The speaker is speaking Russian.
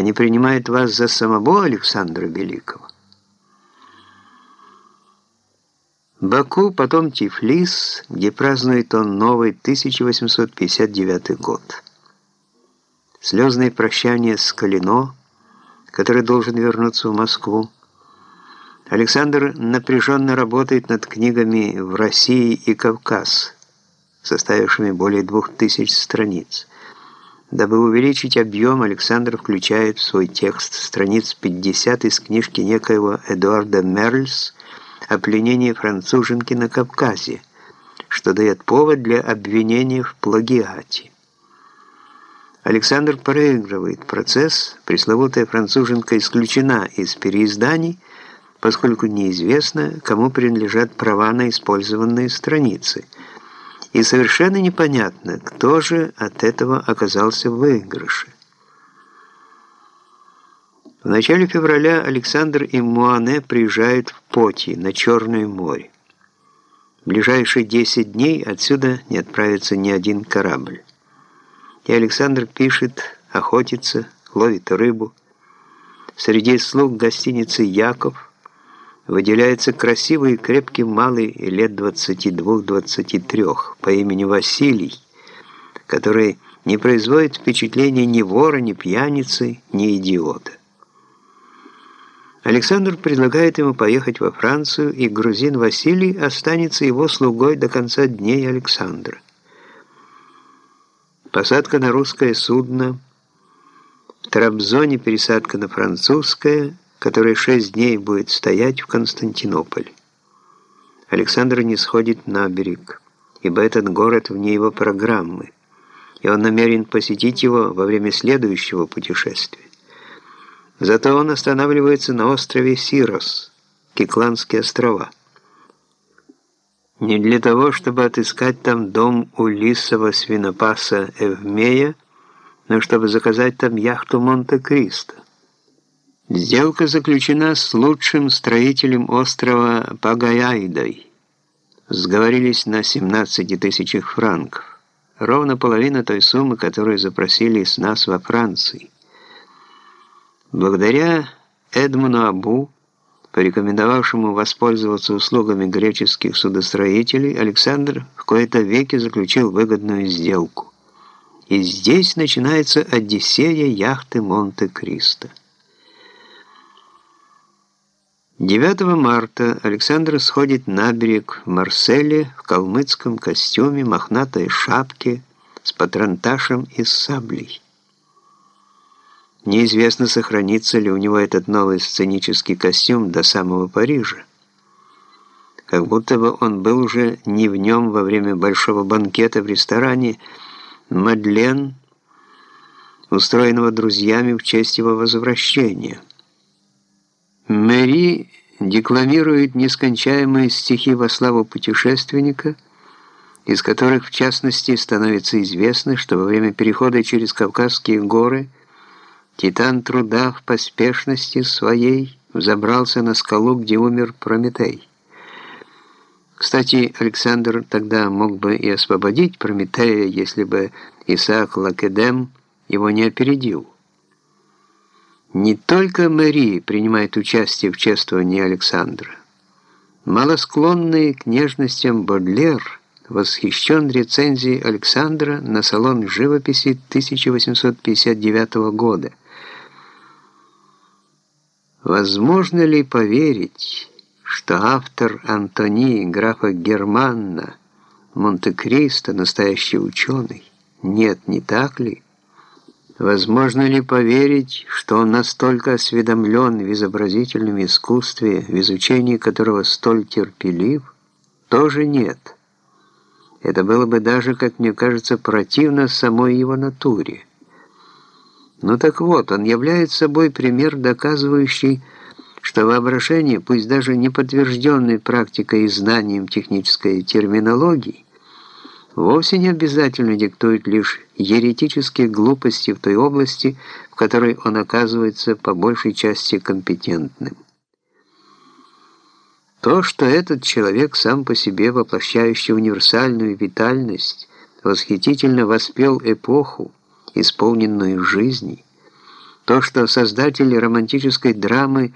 Они принимают вас за самого Александра Великого. Баку, потом Тифлис, где празднует он новый 1859 год. Слезное прощание с Калино, который должен вернуться в Москву. Александр напряженно работает над книгами «В России и Кавказ», составившими более двух тысяч страниц. Дабы увеличить объем, Александр включает в свой текст страниц 50 из книжки некоего Эдуарда Мерльс о пленении француженки на Кавказе, что дает повод для обвинения в плагиате. Александр проигрывает процесс, пресловутая француженка исключена из переизданий, поскольку неизвестно, кому принадлежат права на использованные страницы, и совершенно непонятно, кто же от этого оказался в выигрыше. В начале февраля Александр и Муане приезжают в Поти на Черное море. В ближайшие 10 дней отсюда не отправится ни один корабль. И Александр пишет, охотится, ловит рыбу. Среди слуг гостиницы «Яков» выделяется красивый и крепкий малый лет 22-23 по имени Василий, который не производит впечатления ни вора, ни пьяницы, ни идиота. Александр предлагает ему поехать во Францию, и грузин Василий останется его слугой до конца дней Александра. Посадка на русское судно, в Трабзоне пересадка на французское, которое шесть дней будет стоять в Константинополе. Александр не сходит на берег, ибо этот город вне его программы, и он намерен посетить его во время следующего путешествия. Зато он останавливается на острове Сирос, Кикландские острова. Не для того, чтобы отыскать там дом Улисова свинопаса Эвмея, но чтобы заказать там яхту Монте-Кристо. Сделка заключена с лучшим строителем острова Пагаяйдой. Сговорились на 17 тысячах франков. Ровно половина той суммы, которую запросили с нас во Франции. Благодаря Эдмуну Абу, порекомендовавшему воспользоваться услугами греческих судостроителей, Александр в кои-то веке заключил выгодную сделку. И здесь начинается Одиссея яхты Монте-Кристо. 9 марта Александр сходит на берег в Марселе в калмыцком костюме, мохнатой шапке, с патронташем и саблей. Неизвестно, сохранится ли у него этот новый сценический костюм до самого Парижа. Как будто бы он был уже не в нем во время большого банкета в ресторане «Мадлен», устроенного друзьями в честь его возвращения. Мэри декламирует нескончаемые стихи во славу путешественника, из которых, в частности, становится известно, что во время перехода через Кавказские горы – Титан труда в поспешности своей взобрался на скалу, где умер Прометей. Кстати, Александр тогда мог бы и освободить Прометея, если бы Исаак Лакедем его не опередил. Не только Мэри принимает участие в чествовании Александра. Малосклонный к нежностям Бодлер восхищен рецензией Александра на салон живописи 1859 года, Возможно ли поверить, что автор Антони графа Германна Монте-Кристо настоящий ученый? Нет, не так ли? Возможно ли поверить, что он настолько осведомлен в изобразительном искусстве, в изучении которого столь терпелив? Тоже нет. Это было бы даже, как мне кажется, противно самой его натуре. Ну так вот, он является собой пример, доказывающий, что воображение, пусть даже не подтвержденное практикой и знанием технической терминологии, вовсе не обязательно диктует лишь еретические глупости в той области, в которой он оказывается по большей части компетентным. То, что этот человек сам по себе, воплощающий универсальную витальность, восхитительно воспел эпоху, исполненную жизней, То, что создатель романтической драмы